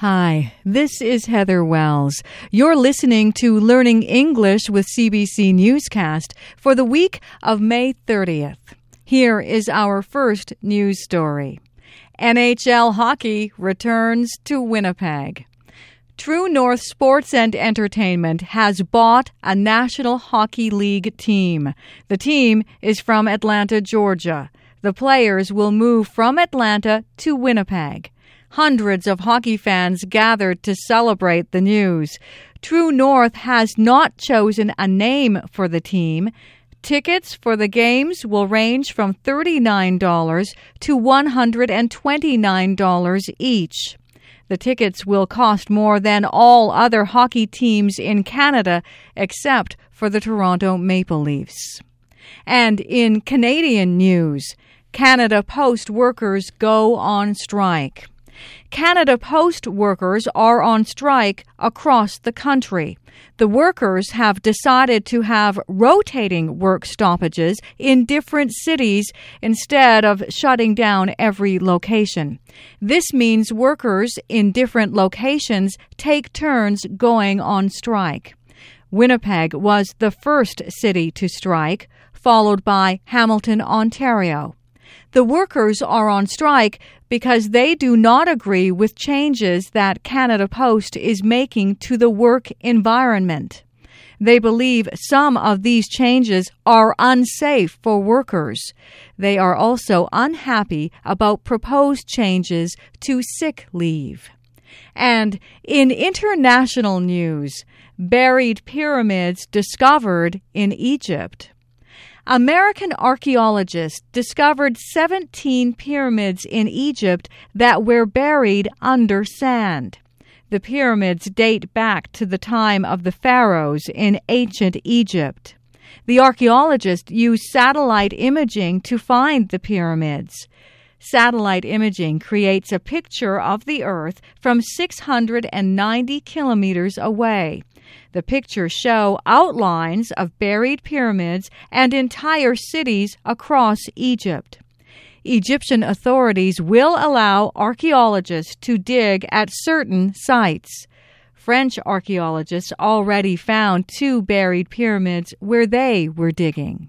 Hi, this is Heather Wells. You're listening to Learning English with CBC Newscast for the week of May 30th. Here is our first news story. NHL hockey returns to Winnipeg. True North Sports and Entertainment has bought a National Hockey League team. The team is from Atlanta, Georgia. The players will move from Atlanta to Winnipeg. Hundreds of hockey fans gathered to celebrate the news. True North has not chosen a name for the team. Tickets for the games will range from $39 to $129 each. The tickets will cost more than all other hockey teams in Canada except for the Toronto Maple Leafs. And in Canadian news, Canada Post workers go on strike. Canada Post workers are on strike across the country. The workers have decided to have rotating work stoppages in different cities instead of shutting down every location. This means workers in different locations take turns going on strike. Winnipeg was the first city to strike, followed by Hamilton, Ontario. The workers are on strike because they do not agree with changes that Canada Post is making to the work environment. They believe some of these changes are unsafe for workers. They are also unhappy about proposed changes to sick leave. And in international news, buried pyramids discovered in Egypt. American archaeologists discovered 17 pyramids in Egypt that were buried under sand. The pyramids date back to the time of the pharaohs in ancient Egypt. The archaeologists used satellite imaging to find the pyramids. Satellite imaging creates a picture of the Earth from 690 kilometers away. The pictures show outlines of buried pyramids and entire cities across Egypt. Egyptian authorities will allow archaeologists to dig at certain sites. French archaeologists already found two buried pyramids where they were digging.